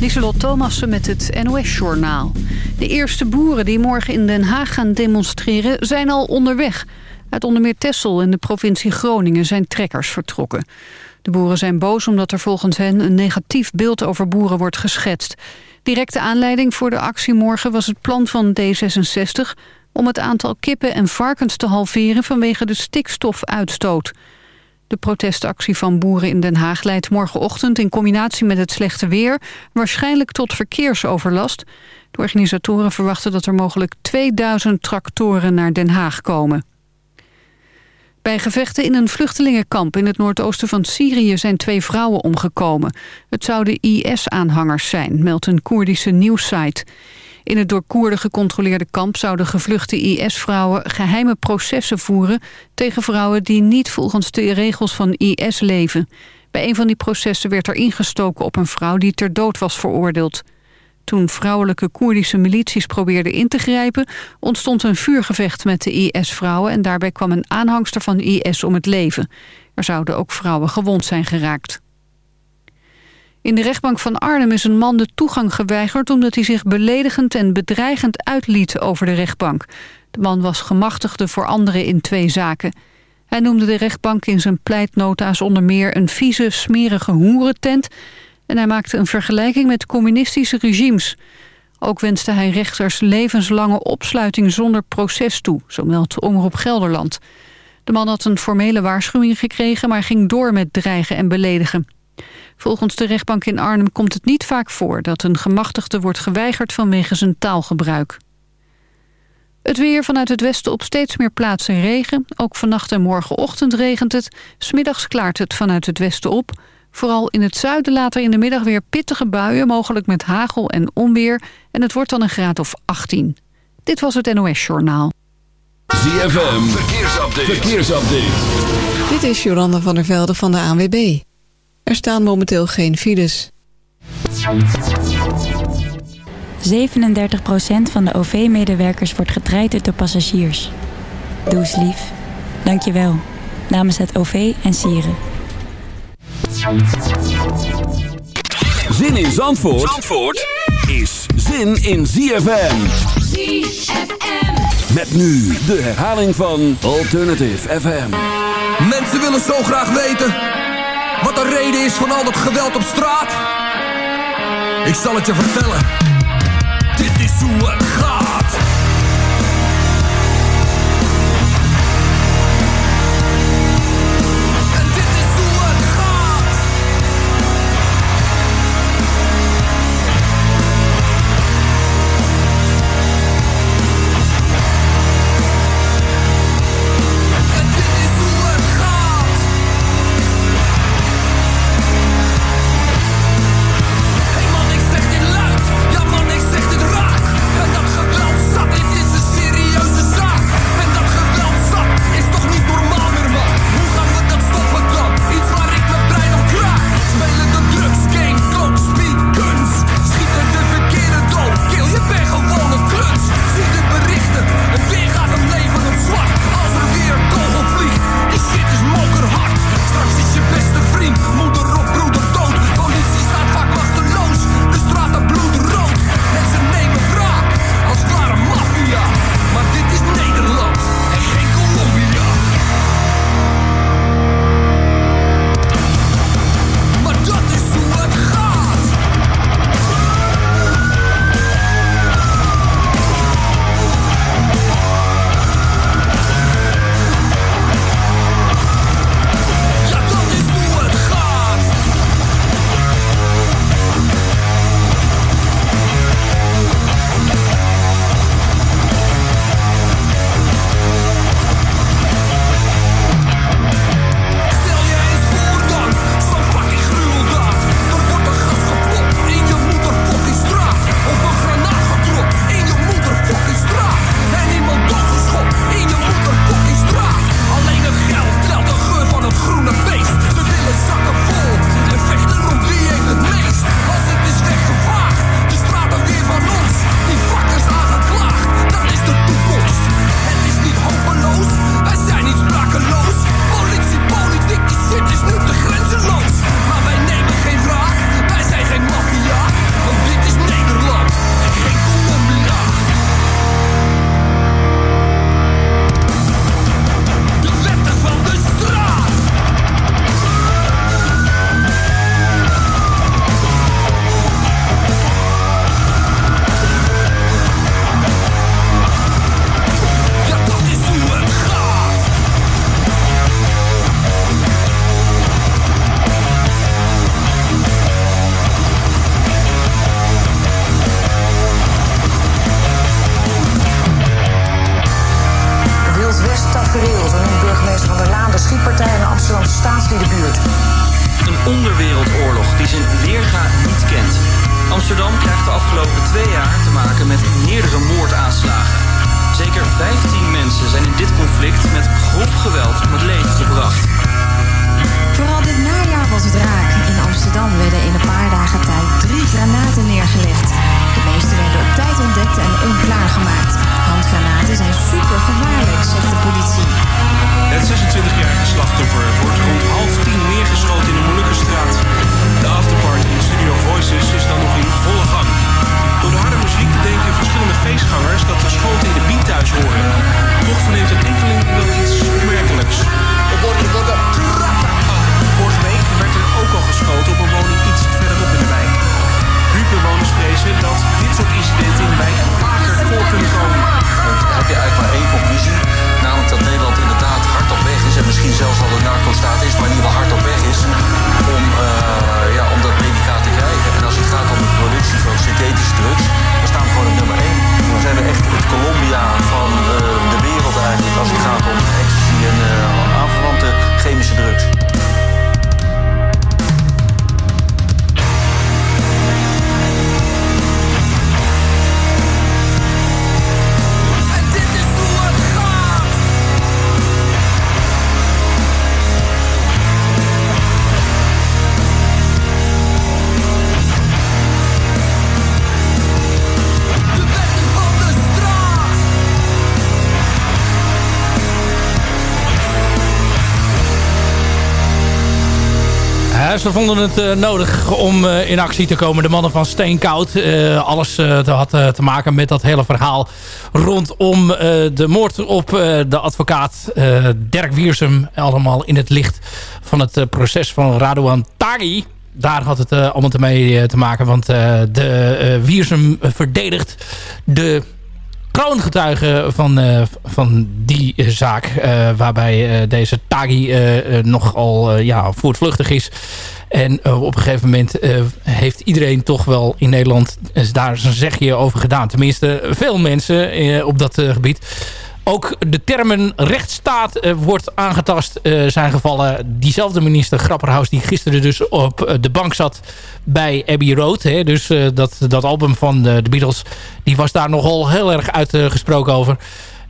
Lieselot Thomassen met het NOS-journaal. De eerste boeren die morgen in Den Haag gaan demonstreren zijn al onderweg. Uit onder meer Texel in de provincie Groningen zijn trekkers vertrokken. De boeren zijn boos omdat er volgens hen een negatief beeld over boeren wordt geschetst. Directe aanleiding voor de actie morgen was het plan van D66... om het aantal kippen en varkens te halveren vanwege de stikstofuitstoot... De protestactie van boeren in Den Haag leidt morgenochtend in combinatie met het slechte weer waarschijnlijk tot verkeersoverlast. De organisatoren verwachten dat er mogelijk 2000 tractoren naar Den Haag komen. Bij gevechten in een vluchtelingenkamp in het noordoosten van Syrië zijn twee vrouwen omgekomen. Het zouden IS-aanhangers zijn, meldt een Koerdische nieuwssite. In het door Koerden gecontroleerde kamp zouden gevluchte IS-vrouwen geheime processen voeren tegen vrouwen die niet volgens de regels van IS leven. Bij een van die processen werd er ingestoken op een vrouw die ter dood was veroordeeld. Toen vrouwelijke Koerdische milities probeerden in te grijpen... ontstond een vuurgevecht met de IS-vrouwen... en daarbij kwam een aanhangster van IS om het leven. Er zouden ook vrouwen gewond zijn geraakt. In de rechtbank van Arnhem is een man de toegang geweigerd... omdat hij zich beledigend en bedreigend uitliet over de rechtbank. De man was gemachtigde voor anderen in twee zaken. Hij noemde de rechtbank in zijn pleitnota's onder meer... een vieze, smerige hoerentent... en hij maakte een vergelijking met communistische regimes. Ook wenste hij rechters levenslange opsluiting zonder proces toe... zo meldt Omroep Gelderland. De man had een formele waarschuwing gekregen... maar ging door met dreigen en beledigen. Volgens de rechtbank in Arnhem komt het niet vaak voor... dat een gemachtigde wordt geweigerd vanwege zijn taalgebruik. Het weer vanuit het westen op steeds meer plaatsen regen. Ook vannacht en morgenochtend regent het. Smiddags klaart het vanuit het westen op. Vooral in het zuiden later in de middag weer pittige buien... mogelijk met hagel en onweer. En het wordt dan een graad of 18. Dit was het NOS Journaal. ZFM, verkeersupdate. verkeersupdate. Dit is Jolanda van der Velde van de ANWB. Er staan momenteel geen files. 37% van de OV-medewerkers wordt getraind door passagiers. Doe eens lief. Dank je wel. Namens het OV en Sieren. Zin in Zandvoort, Zandvoort is zin in ZFM. ZFM. Met nu de herhaling van Alternative FM. Mensen willen zo graag weten wat de reden is van al dat geweld op straat? Ik zal het je vertellen. De wereld, burgemeester van de Laan de schietpartij en de Amsterdamse staatsliedenbuurt. Een onderwereldoorlog die zijn weerga niet kent. Amsterdam krijgt de afgelopen twee jaar te maken met meerdere moordaanslagen. Zeker 15 mensen zijn in dit conflict met grof geweld om het leven gebracht. Vooral dit najaar was het raak. In Amsterdam werden in een paar dagen tijd drie granaten neergelegd. De meeste werden op tijd ontdekt en onklaargemaakt. Handgranaten zijn super gevaarlijk, zegt de politie. Het 26-jarige slachtoffer wordt rond half tien neergeschoten in de Molukkenstraat. De afterparty in Studio Voices is dan nog in volle gang. Door de harde muziek denken verschillende feestgangers dat de schoten in de beat thuis horen. Toch verneemt een enkeling wel iets opmerkelijks. Vorige week werd er ook al geschoten op een woning iets verderop in de wijk. Buurtbewoners vrezen dat dit soort incidenten in de wijk vaker voor kunnen komen. Heb je eigenlijk maar één conclusie. Namelijk dat Nederland inderdaad hard op weg is. En misschien zelfs al een narco-staat is, maar in ieder geval hard op weg is. Om, uh, ja, om dat medicaat te krijgen. En als het gaat om de productie van synthetische drugs. Dan staan we gewoon op nummer één. Dan zijn we echt het Colombia van uh, de wereld eigenlijk. Als het gaat om ecstasy en uh, aanverwante chemische drugs. Ze vonden het uh, nodig om uh, in actie te komen. De mannen van Steenkoud. Uh, alles had te maken met dat hele verhaal rondom de moord op de advocaat Dirk Wiersum. Allemaal in het licht van het proces van Radouan Taghi. Daar had het allemaal mee te maken. Want de Wiersum verdedigt de kroongetuige van, uh, van die uh, zaak. Uh, waarbij deze Tagi nogal ja, voortvluchtig is. En op een gegeven moment heeft iedereen toch wel in Nederland daar zijn zegje over gedaan. Tenminste, veel mensen op dat gebied ook de termen rechtsstaat uh, wordt aangetast uh, zijn gevallen. Diezelfde minister Grapperhaus die gisteren dus op uh, de bank zat bij Abbey Road. Hè, dus dat, dat album van de, de, Beatles, die was daar nogal heel erg uitgesproken over.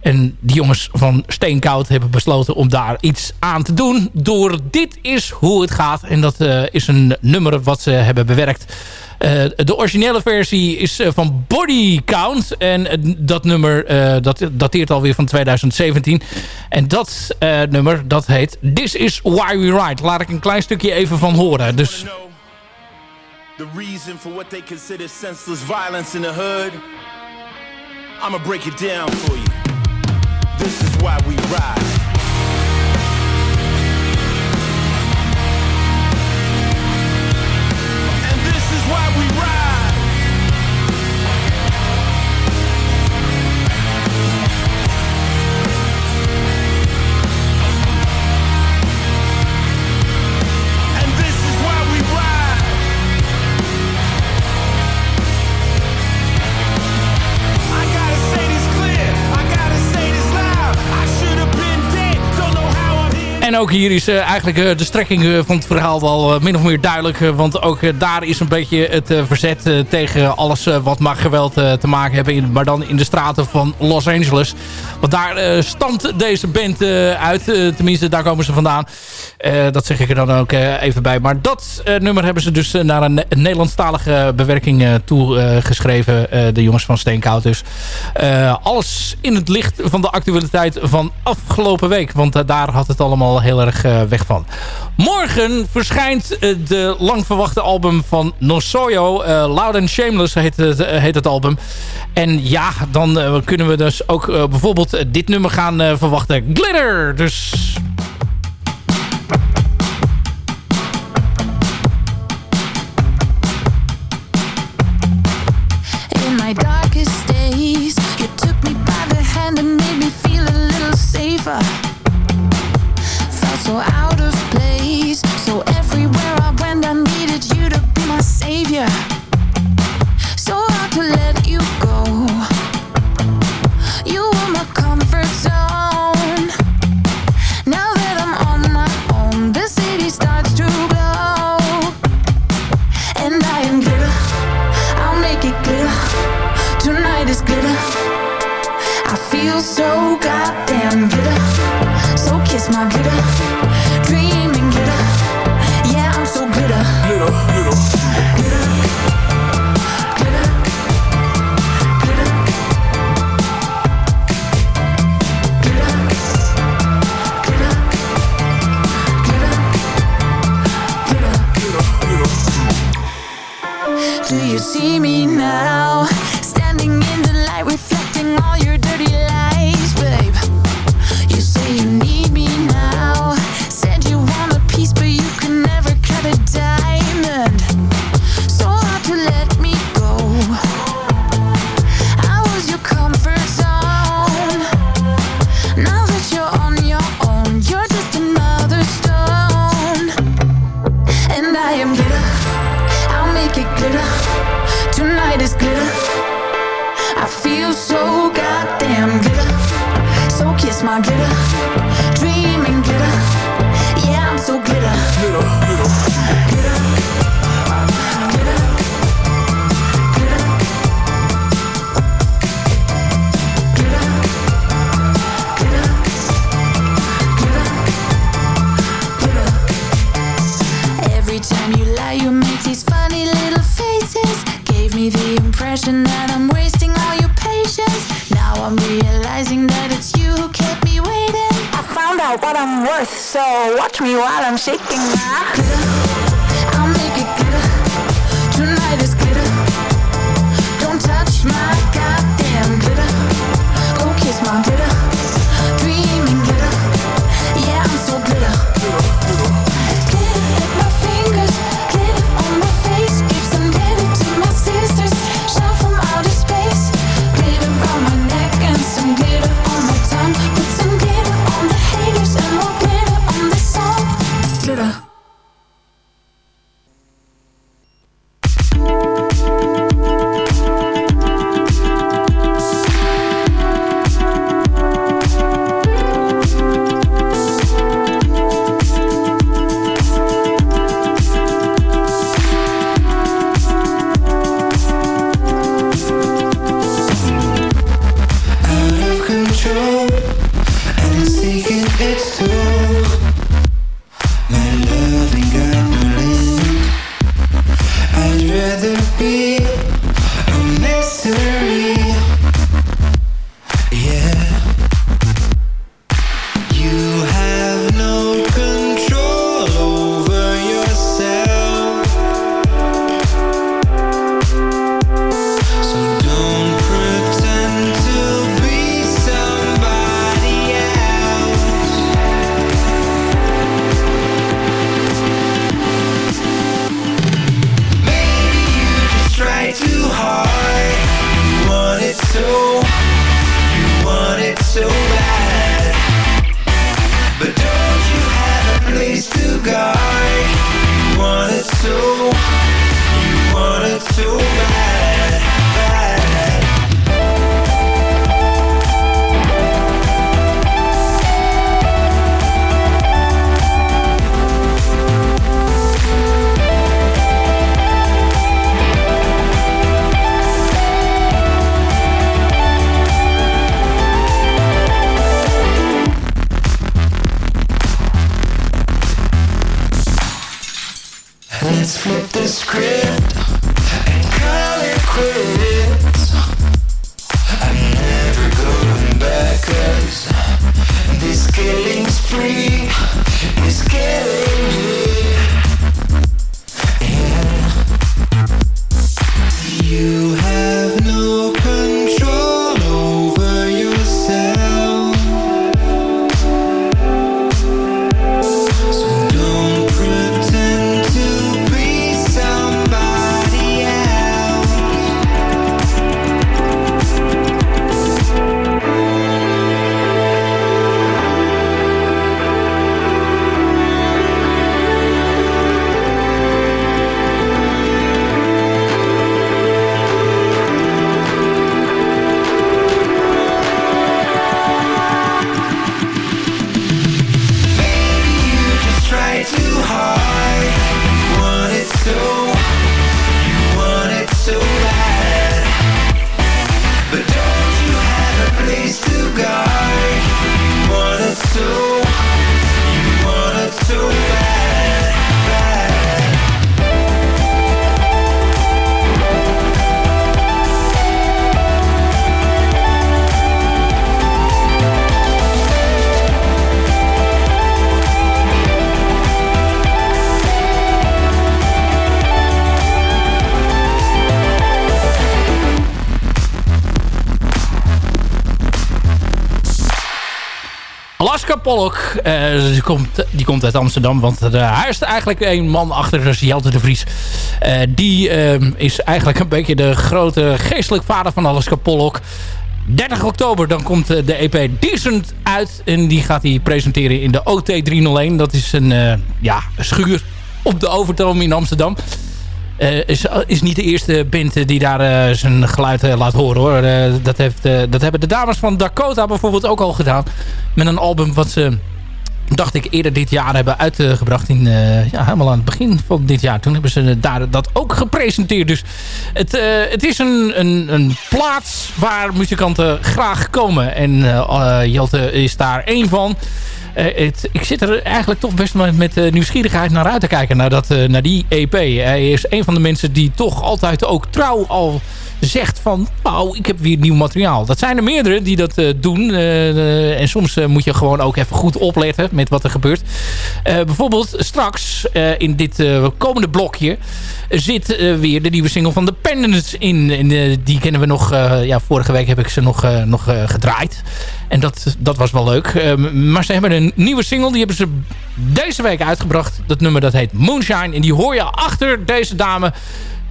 En die jongens van Steenkoud hebben besloten om daar iets aan te doen. Door dit is hoe het gaat. En dat is een nummer wat ze hebben bewerkt de originele versie is uh, van Body Count. En uh, dat nummer dat dateert alweer van 2017. En dat nummer dat heet This Is Why We Ride. Laat ik een klein stukje even van horen. Dus... The reason for what they consider senseless violence in the hood. I'ma break it down for you. This is why we ride. En ook hier is uh, eigenlijk uh, de strekking uh, van het verhaal wel min of meer duidelijk. want ook daar is een beetje het verzet tegen alles wat maar geweld te maken hebben. Maar dan in de straten van Los Angeles. Want daar stamt deze band uit. tenminste, daar komen ze vandaan. dat zeg ik er dan ook even bij. Maar dat nummer hebben ze dus naar een, Nederlandstalige bewerking toegeschreven. de jongens van Steenkoud dus. alles in het licht van de actualiteit van afgelopen week. Want daar had het allemaal heel erg uh, weg van. Morgen verschijnt uh, de lang verwachte album van Nosoyo. Uh, Loud and Shameless heet het, album. En ja, dan kunnen we dus ook bijvoorbeeld dit nummer gaan verwachten. Glitter! Dus... Safer so out of place. So everywhere I went, I needed you to be my savior. So hard to let Do you see me now? Standing in the light, reflecting all your dirty lies, babe passion and I'm wasting all your patience. Now I'm realizing that it's you who kept me waiting. I found out what I'm worth, so watch me while I'm shaking my. Die, komt, die komt uit Amsterdam. Want uh, hij is eigenlijk een man achter dus Jelte de Vries. Uh, die is eigenlijk een beetje de grote geestelijk vader van Alaska Pollock. 30 oktober dan komt de EP Decent uit. En die gaat hij presenteren in de OT 301. Dat is een ja, schuur op de Overtoom in Amsterdam. Is, is niet de eerste band die daar zijn geluid laat horen hoor. dat, heeft, dat hebben de dames van Dakota bijvoorbeeld ook al gedaan. Met een album wat ze, dacht ik, eerder dit jaar hebben uitgebracht. In, ja, helemaal aan het begin van dit jaar. Toen hebben ze daar dat ook gepresenteerd. Dus het, het is een, een, een plaats waar muzikanten graag komen. En Jelte is daar één van. Uh, het, ik zit er eigenlijk toch best met, met uh, nieuwsgierigheid naar uit te kijken. Naar, dat, uh, naar die EP. Hij is een van de mensen die toch altijd ook trouw al zegt van... Nou, ik heb weer nieuw materiaal. Dat zijn er meerdere die dat doen. en soms moet je gewoon ook even goed opletten met wat er gebeurt. bijvoorbeeld straks in dit komende blokje... zit weer de nieuwe single van The Pendants in. Die kennen we nog... ja, vorige week heb ik ze nog, nog gedraaid. En dat, dat was wel leuk. maar ze hebben een nieuwe single. Die hebben ze deze week uitgebracht. Dat nummer dat heet Moonshine. En die hoor je achter deze dame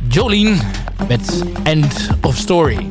Jolene met End of Story.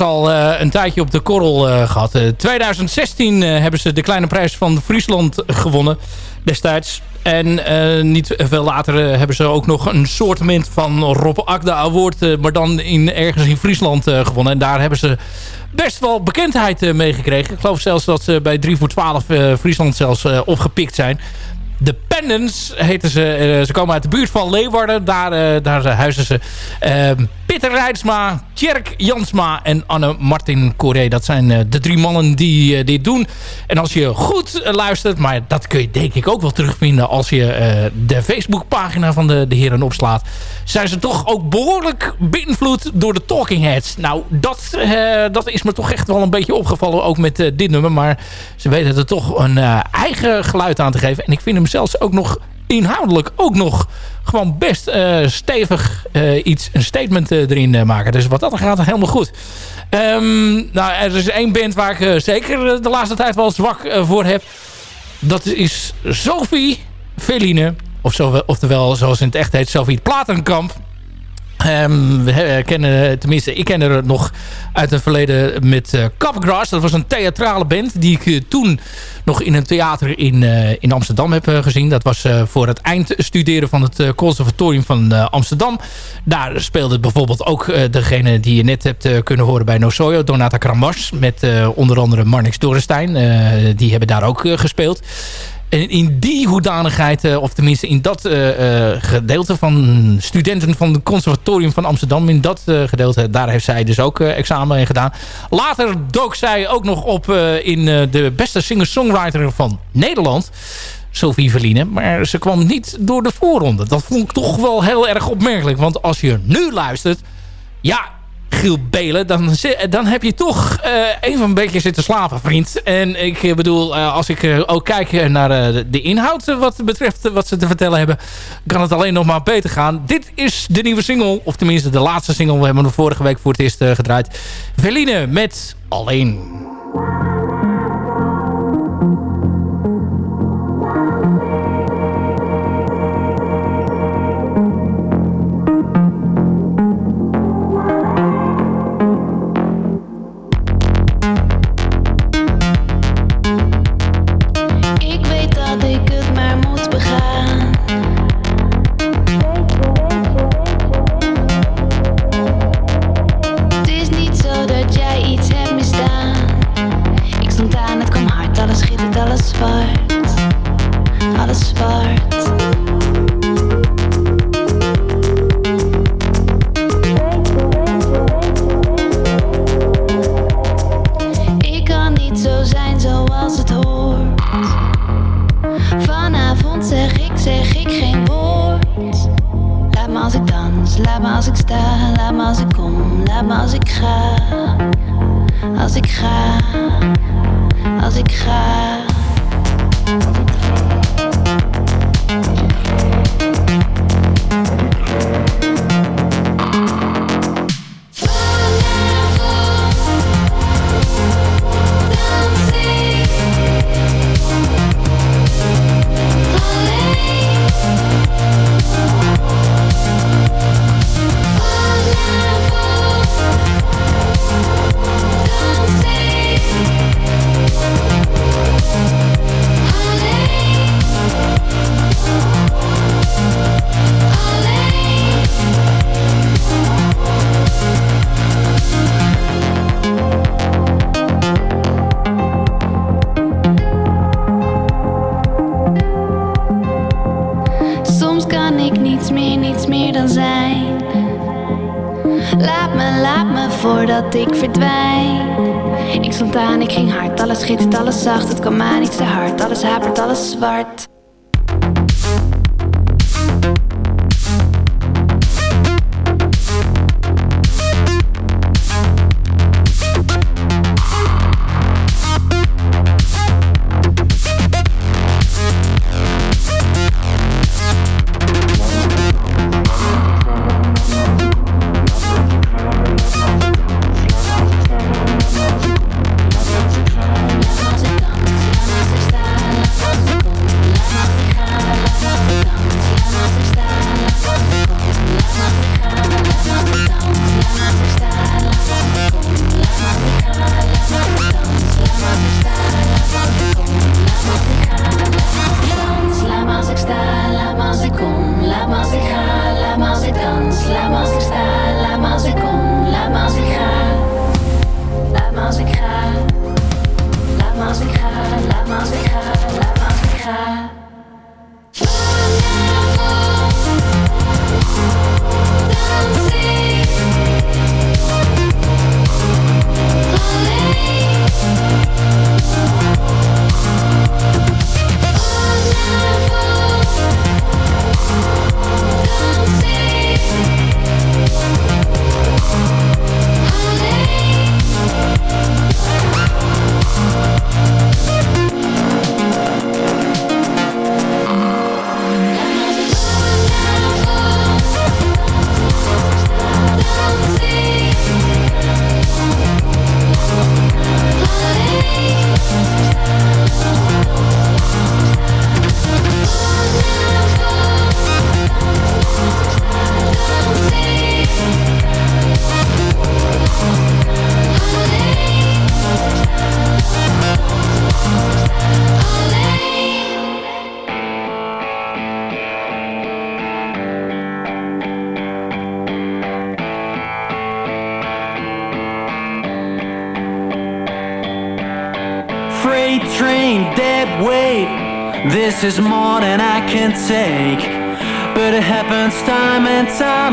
Al eh, een tijdje op de korrel eh, gehad. Eh, 2016 eh, hebben ze de kleine prijs van Friesland gewonnen destijds. En niet veel later hebben ze ook nog een soortement van Rob Akda Award... maar dan in, ergens in Friesland gewonnen. En daar hebben ze best wel bekendheid mee gekregen. Ik geloof zelfs dat ze bij 3 voor 12 eh, Friesland zelfs opgepikt zijn. De Pendants heten ze. Eh, ze komen uit de buurt van Leeuwarden. Daar, eh, daar huizen ze. Ehm, Pieter Rijdsma, Tjerk Jansma en Anne Martin Coré. Dat zijn eh, de drie mannen die dit doen. En als je goed luistert, maar dat kun je denk ik ook wel terugvinden... als je de Facebookpagina van de, de heren opslaat... zijn ze toch ook behoorlijk beïnvloed door de Talking Heads. Nou, dat, dat is me toch echt wel een beetje opgevallen, ook met dit nummer. Maar ze weten er toch een eigen geluid aan te geven. En ik vind hem zelfs ook nog inhoudelijk ook nog gewoon best eh, stevig eh, iets, een statement eh, erin maken. Dus wat dat gaat, helemaal goed. Ehm, nou, er is één band waar ik zeker de laatste tijd wel zwak voor heb. Dat is Sophie Veline. Of zo, oftewel, zoals in het echt heet, Sophie Platenkamp. Ehm, we he- kennen, tenminste, ik ken haar nog uit het verleden met eh Capgrass. Dat was een theatrale band die ik eh, toen nog in een theater in, eh, in Amsterdam heb eh, gezien. Dat was eh, voor het eindstuderen van het eh, conservatorium van eh, Amsterdam. Daar speelde bijvoorbeeld ook eh, degene die je net hebt eh, kunnen horen bij Nosoyo, Donata Kramas. Met eh, onder andere Marnix Dorenstein. Eh, die hebben daar ook eh, gespeeld. En in die hoedanigheid, eh, of tenminste in dat eh, eh, gedeelte van studenten van het conservatorium van Amsterdam, in dat gedeelte, daar heeft zij dus ook examen in gedaan. Later dook zij ook nog op in de beste singer-songwriter van Nederland. Sophie Verline. Maar ze kwam niet door de voorronde. Dat vond ik toch wel heel erg opmerkelijk. Want als je nu luistert... Ja, Giel Belen, dan, dan heb je toch eh, even een beetje zitten slapen, vriend. En ik eh, bedoel, eh, als ik ook kijk naar de- inhoud wat betreft wat ze te vertellen hebben, kan het alleen nog maar beter gaan. Dit is de nieuwe single, of tenminste de laatste single. We hebben hem vorige week voor het eerst gedraaid. Verline met Alleen. ik verdwijn. Ik stond aan, ik ging hard, alles schittert, alles zacht. Het kwam aan, iets te hard, alles hapert, alles zwart.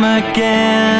again.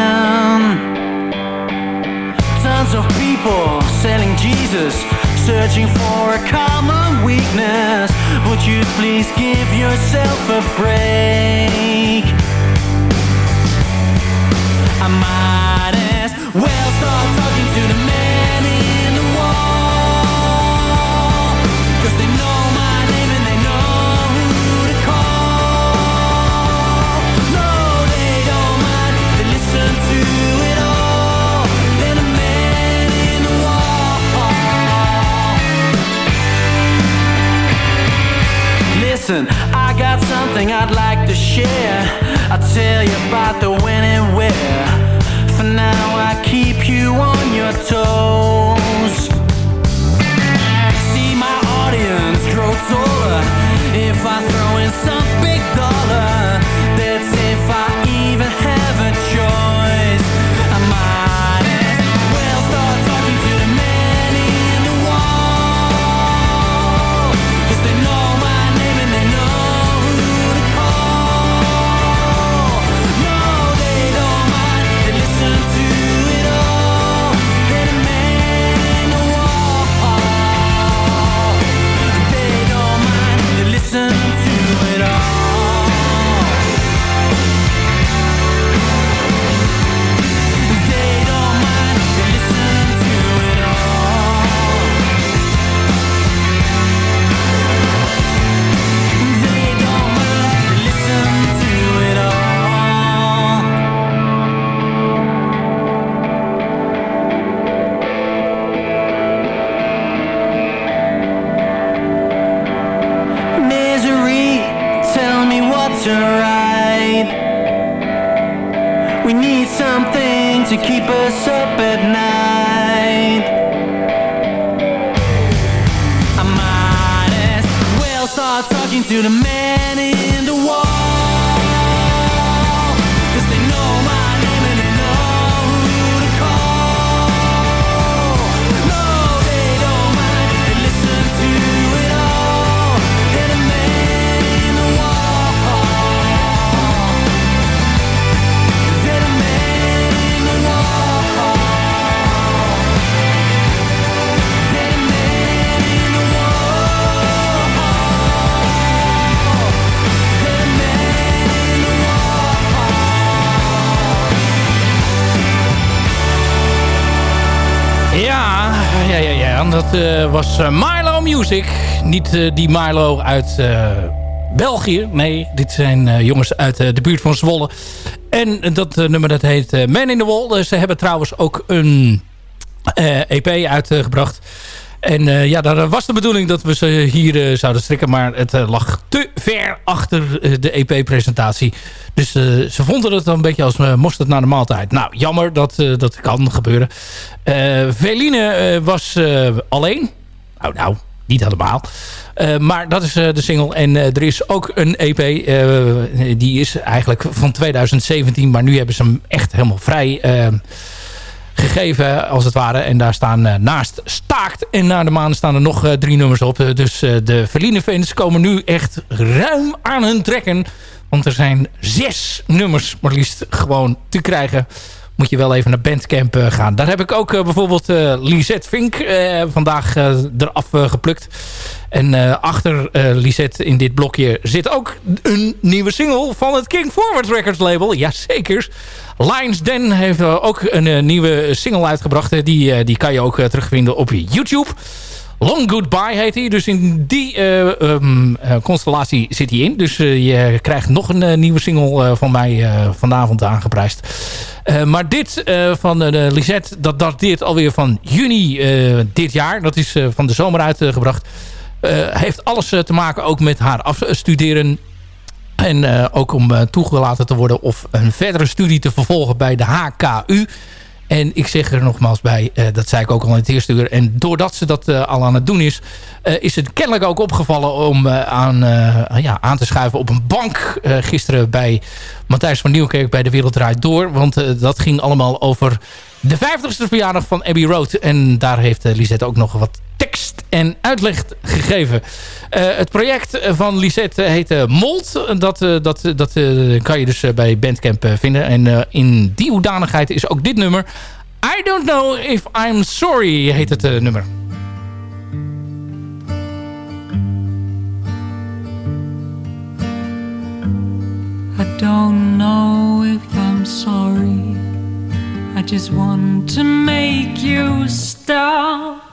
If I throw in some big dollar Ja, ja, ja, ja. Dat eh, was eh, Milo Music. Niet eh, die Milo uit België. Nee, dit zijn jongens uit de buurt van Zwolle. En dat nummer dat heet Man in the Wall. ze hebben trouwens ook een EP uitgebracht. En eh, ja, daar was de bedoeling dat we ze hier eh, zouden strikken. Maar het eh, lag te ver achter eh, de EP-presentatie. Dus eh, ze vonden het dan een beetje als mosterd naar de maaltijd. Nou, jammer, dat, eh, dat kan gebeuren. Eh Veline eh, was eh, alleen. Nou, nou, niet helemaal. Eh, maar dat is eh, de single. En eh, er is ook een EP. eh, die is eigenlijk van 2017. Maar nu hebben ze hem echt helemaal vrij eh, gegeven, als het ware. En daar staan eh, naast Staakt en Naar de Maan staan er nog eh, drie nummers op. Eh, dus de Verline fans komen nu echt ruim aan hun trekken. Want er zijn zes nummers maar liefst gewoon te krijgen. Moet je wel even naar Bandcamp gaan. Daar heb ik ook bijvoorbeeld Lisette Vink vandaag eraf geplukt. En achter Lisette in dit blokje zit ook een nieuwe single van het King Forward Records label. Jazeker. Lions Den heeft eh, ook een eh, nieuwe single uitgebracht. Die, eh, die kan je ook terugvinden op YouTube. Long Goodbye heet hij. Dus in die eh, ehm, eh, constellatie zit hij in. Dus je krijgt nog een nieuwe single van mij vanavond aangeprijsd. Maar dit van Lisette, dat dateert alweer van juni dit jaar. Dat is van de zomer uitgebracht. Heeft alles te maken ook met haar afstuderen. En eh, ook om eh, toegelaten te worden of een verdere studie te vervolgen bij de HKU. En ik zeg er nogmaals bij, eh, dat zei ik ook al in het eerste uur. En doordat ze dat al aan het doen is... is het kennelijk ook opgevallen om aan, ja, aan te schuiven op een bank... gisteren bij Matthijs van Nieuwkerk bij De Wereld Draait Door. Want dat ging allemaal over de 50ste verjaardag van Abbey Road. En daar heeft Lisette ook nog wat en uitleg gegeven. Eh, het project van Lisette heet eh, Mold. Dat, eh, dat, dat kan je dus bij Bandcamp vinden. En in die hoedanigheid is ook dit nummer... I don't know if I'm sorry heet het nummer. I don't know if I'm sorry. I just want to make you stop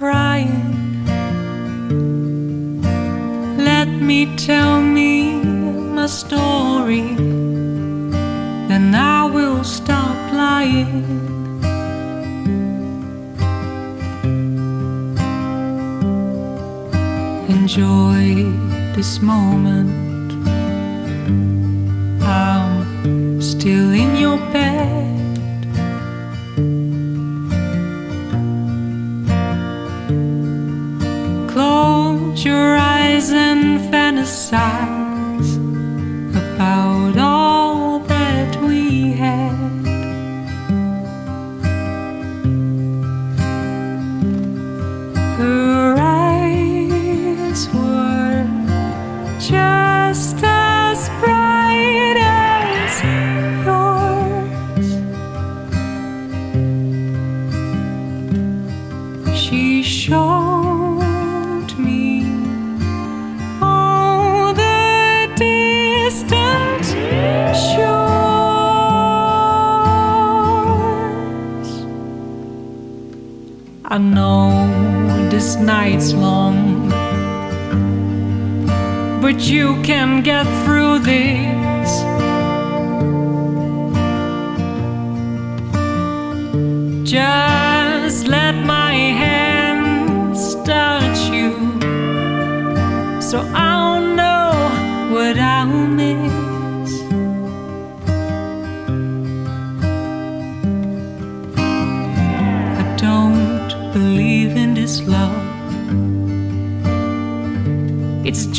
crying. Let me tell me my story, then I will stop lying. Enjoy this moment. I'm still in your bed. Your eyes and fantasize about all this night's long, but you can get through this. Just let my hands touch you, so I'll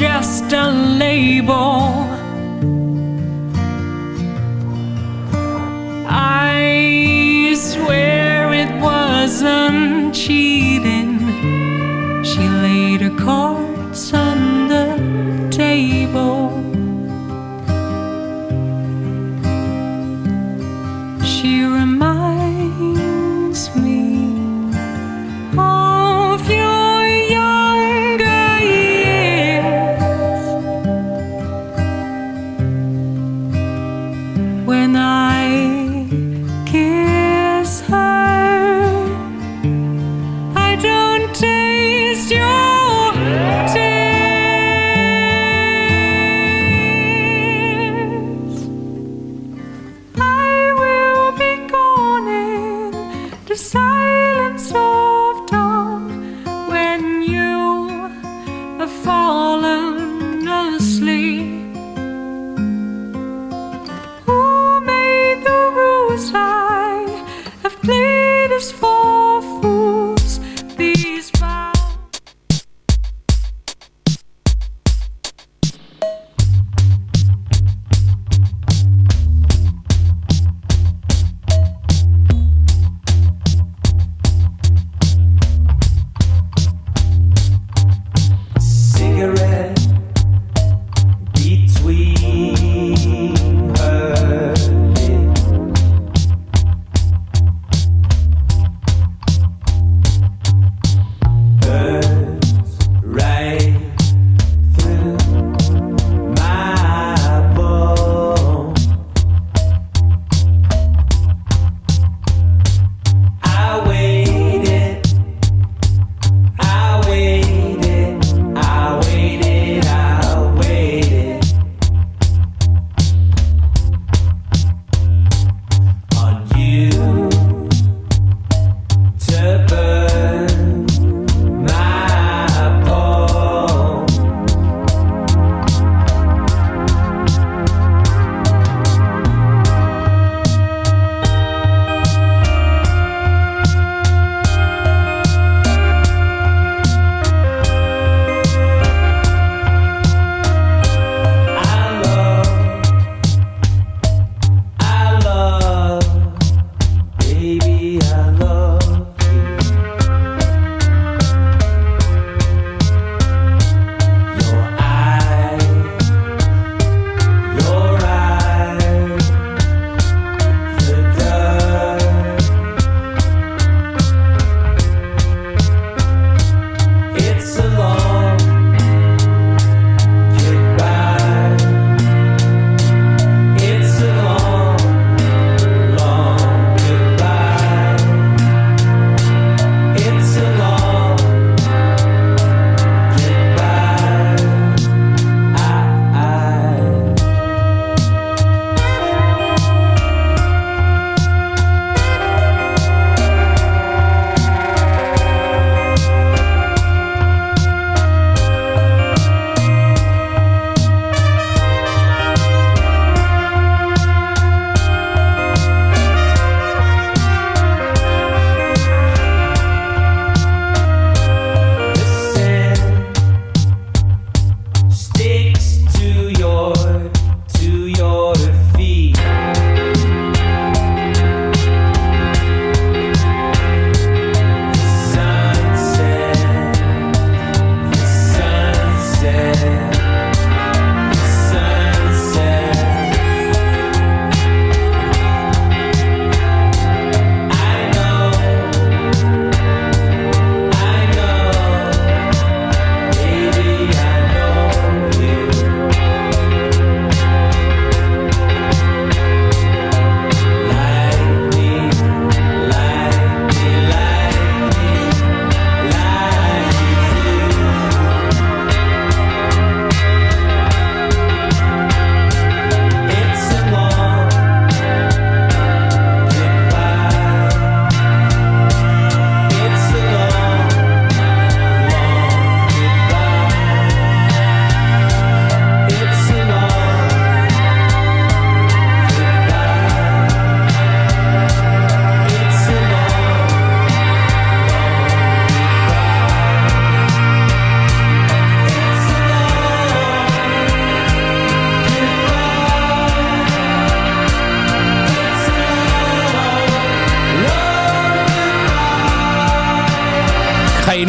just a label.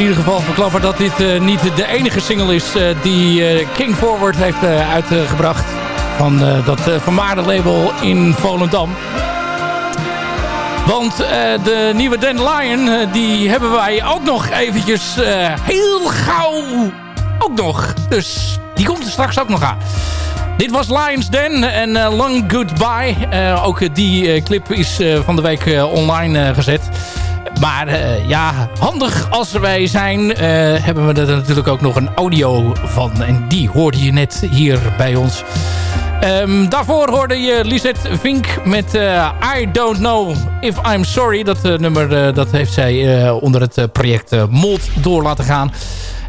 Ieder geval verklappen dat dit eh, niet de enige single is eh, die eh, King Forward heeft uitgebracht. Van dat vermaarde label in Volendam. Want de nieuwe Dandelion, die hebben wij ook nog eventjes heel gauw ook nog. Dus die komt er straks ook nog aan. Dit was Lions Den en Long Goodbye. Ook die clip is van de week online gezet. Maar eh, ja, handig als wij zijn, eh, hebben we er natuurlijk ook nog een audio van. En die hoorde je net hier bij ons. Ehm, daarvoor hoorde je Lisette Vink met eh, I Don't Know If I'm Sorry. Dat nummer dat heeft zij onder het project Mold door laten gaan.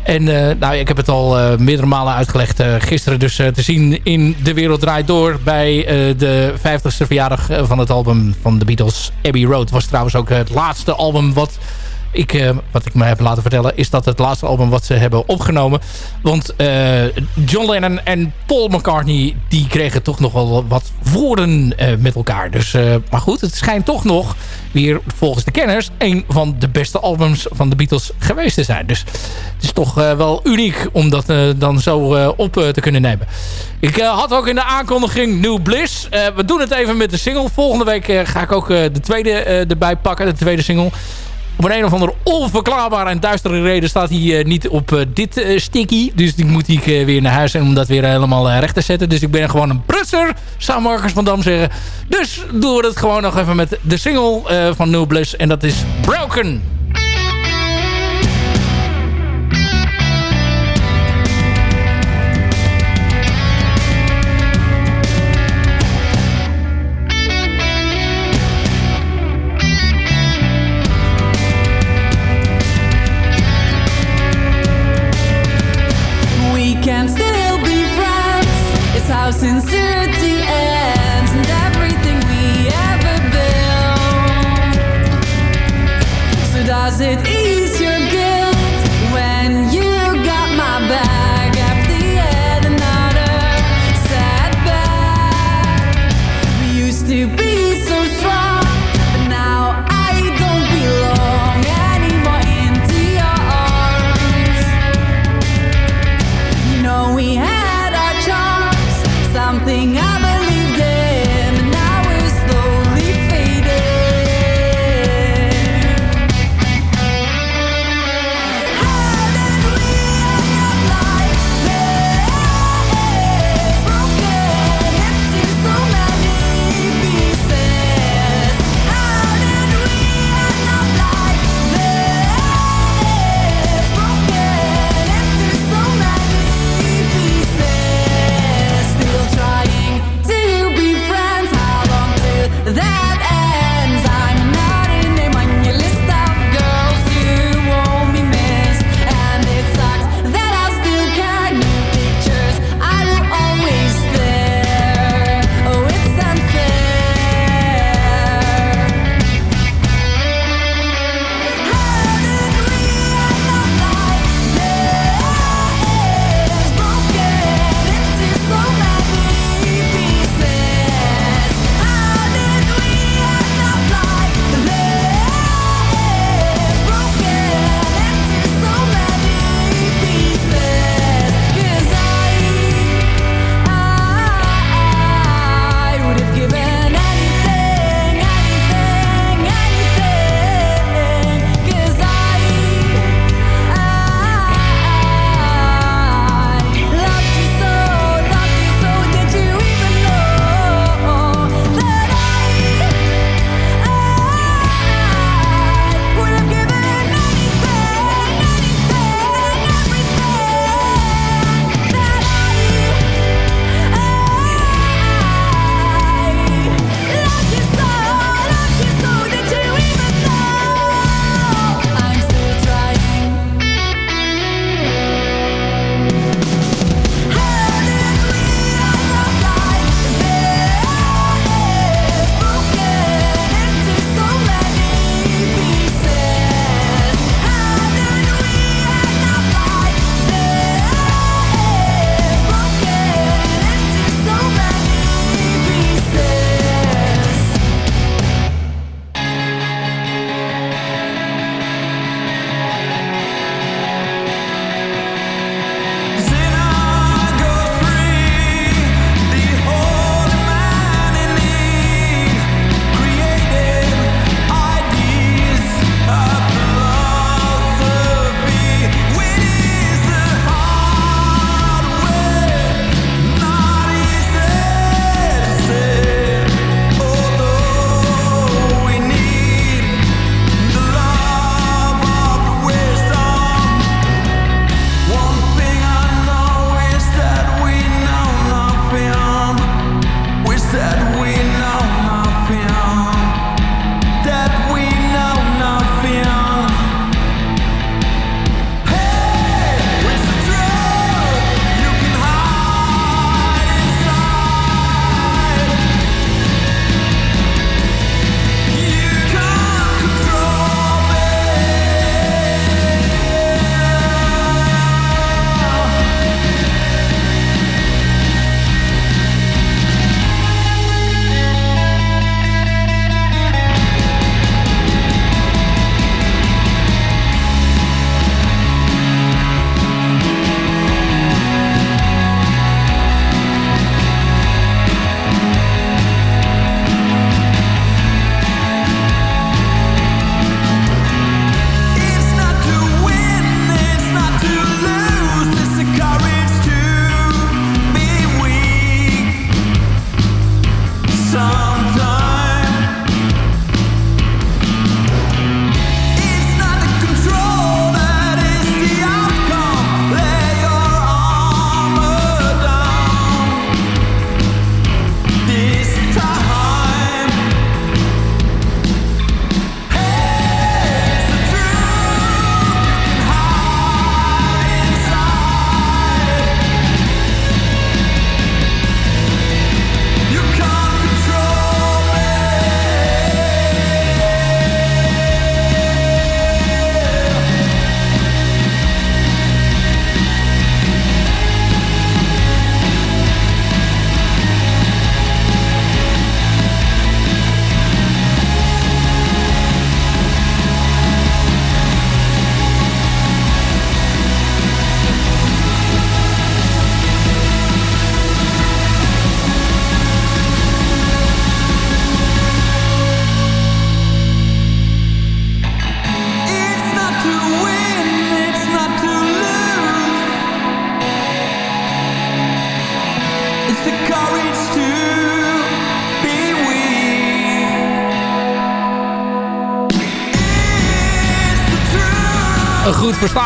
En eh, nou, ik heb het al eh, meerdere malen uitgelegd. eh, gisteren dus te zien in De Wereld Draait Door... bij de 50ste verjaardag van het album van de Beatles. Abbey Road was trouwens ook het laatste album wat... Ik, eh, wat ik me heb laten vertellen is dat het laatste album wat ze hebben opgenomen. Want eh, John Lennon en Paul McCartney die kregen toch nog wel wat woorden eh, met elkaar. Dus, maar goed, het schijnt toch nog weer volgens de kenners een van de beste albums van de Beatles geweest te zijn. Dus het is toch wel uniek om dat dan zo op te kunnen nemen. Ik had ook in de aankondiging New Bliss. We doen het even met de single. Volgende week ga ik ook de tweede erbij pakken, de tweede single. Op een, of andere onverklaarbare en duistere reden staat hij eh, niet op eh, dit eh, sticky. Dus die moet ik weer naar huis en om dat weer helemaal recht te zetten. Dus ik ben gewoon een prutser, zou Marcus van Dam zeggen. Dus doen we het gewoon nog even met de single van Bliss. En dat is Broken.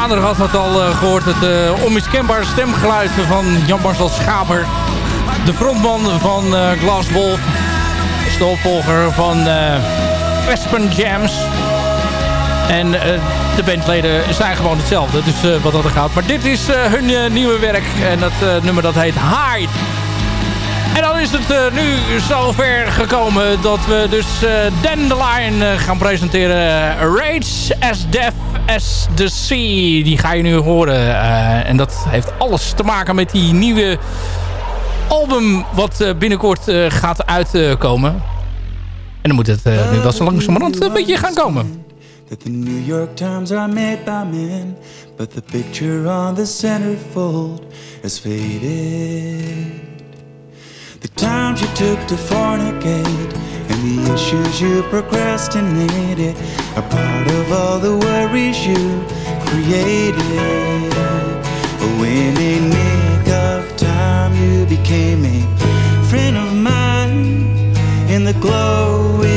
Verstaander had het al eh, gehoord. Het uh, onmiskenbare stemgeluid van Jan-Marcel Schaber. De frontman van uh, Glass Wolf. De opvolger van Aspen Jams. En de bandleden zijn gewoon hetzelfde. Dus wat dat er gaat. Maar dit is hun nieuwe werk. En dat nummer dat heet Hide. En dan is het uh, nu zover gekomen dat we dus uh, Dandelion gaan presenteren. Rage as Death as the Sea. Die ga je nu horen. en dat heeft alles te maken met die nieuwe album wat binnenkort gaat uitkomen. en dan moet het nu wel zo langzamerhand een beetje gaan komen. That the New York Times are made by men But the picture on the centerfold has faded The times you took to fornicate the issues you procrastinated are part of all the worries you created. When a nick of time you became a friend of mine in the glowing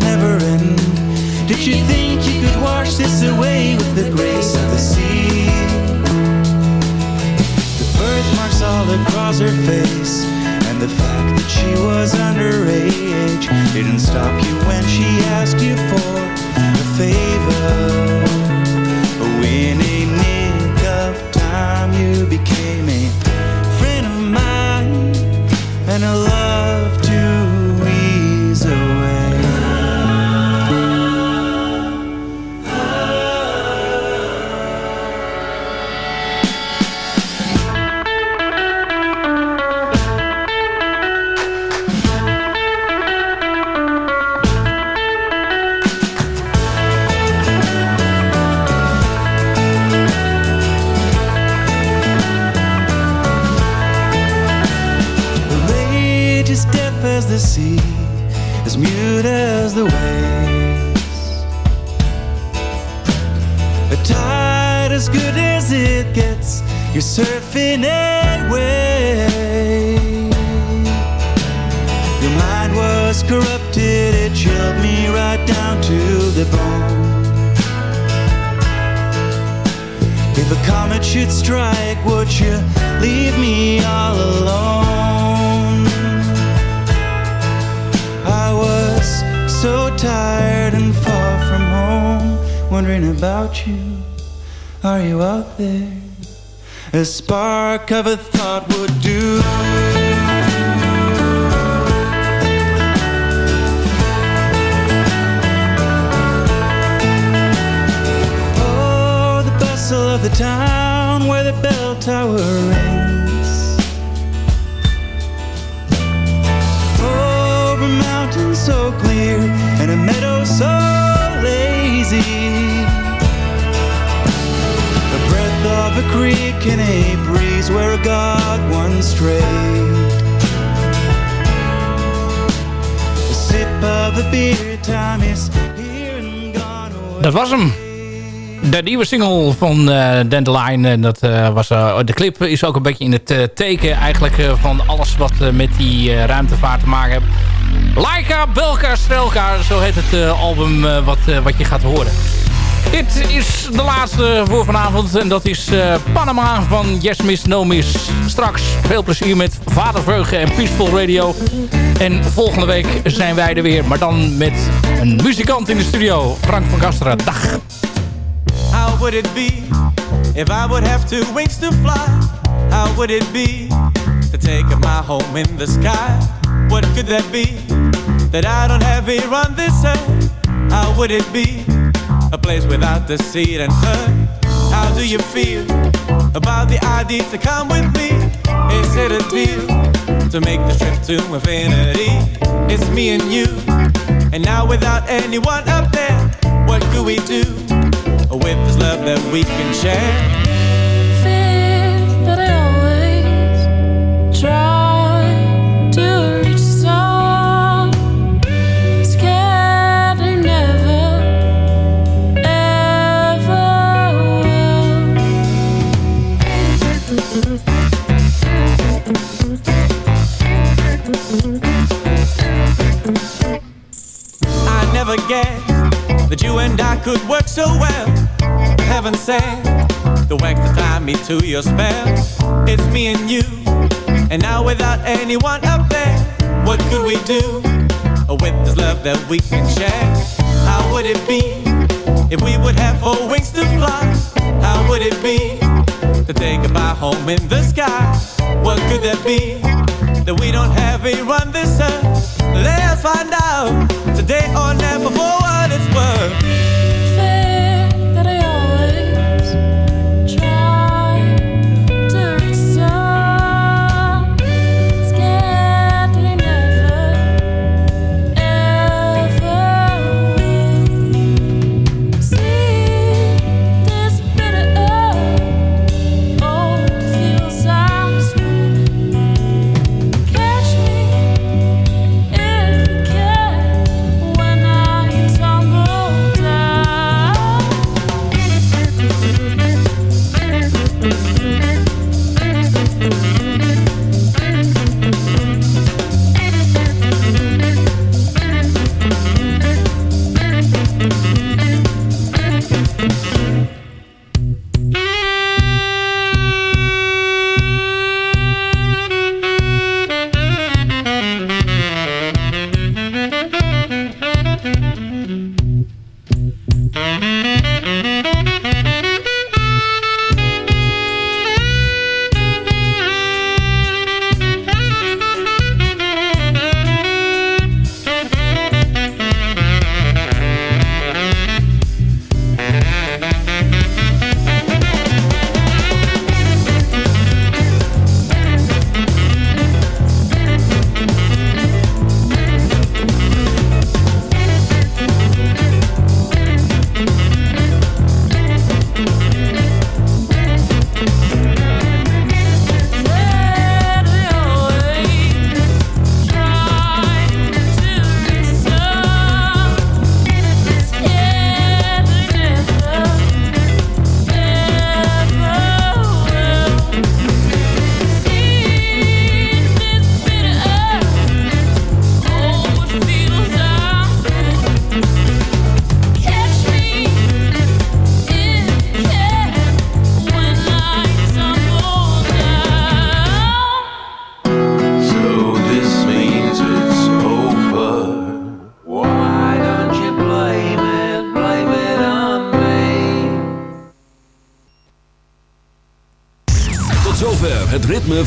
never end. Did you think you could wash this away with the grace of the sea? The birthmarks all across her face, and the fact that she was underage didn't stop you when she asked you for a favor. When a nick of time you became a friend of mine and a love wondering about you. Are you out there? A spark of a thought would do. Oh, the bustle of the town where the bell tower rings. So clear and a meadow so lazy. The breath of a creek in a breeze where a god once strayed. A sip of a beer, time is here and gone away. Dat was hem. De nieuwe single van eh Dandelion. En dat, eh, was, eh, de clip is ook een beetje in het teken eigenlijk van alles wat met die ruimtevaart te maken heeft. Laika, Belka, Strelka, zo heet het eh, album eh, wat, eh, wat je gaat horen. Dit is de laatste voor vanavond en dat is Panama van Yes Miss No Miss. Straks veel plezier met Vadervreugde en Peaceful Radio. En volgende week zijn wij er weer, maar dan met een muzikant in de studio. Frank van Gasteren, dag. How would it be if I would have two wings to fly? How would it be to take my home in the sky? What could that be that I don't have here on this earth? How would it be a place without seed and hurt? How do you feel about the idea to come with me? Is it a deal to make the trip to infinity? It's me and you, and now without anyone up there, what could we do? with this love that we can share. Fear that I always try never guessed that you and I could work so well. Heaven sent the wax to tie me to your spell. It's me and you, and now without anyone up there, what could we do with this love that we can share? How would it be if we would have four wings to fly? How would it be to take my home in the sky? What could that be that we don't have a run this earth? Let's find out today or never for what it's worth.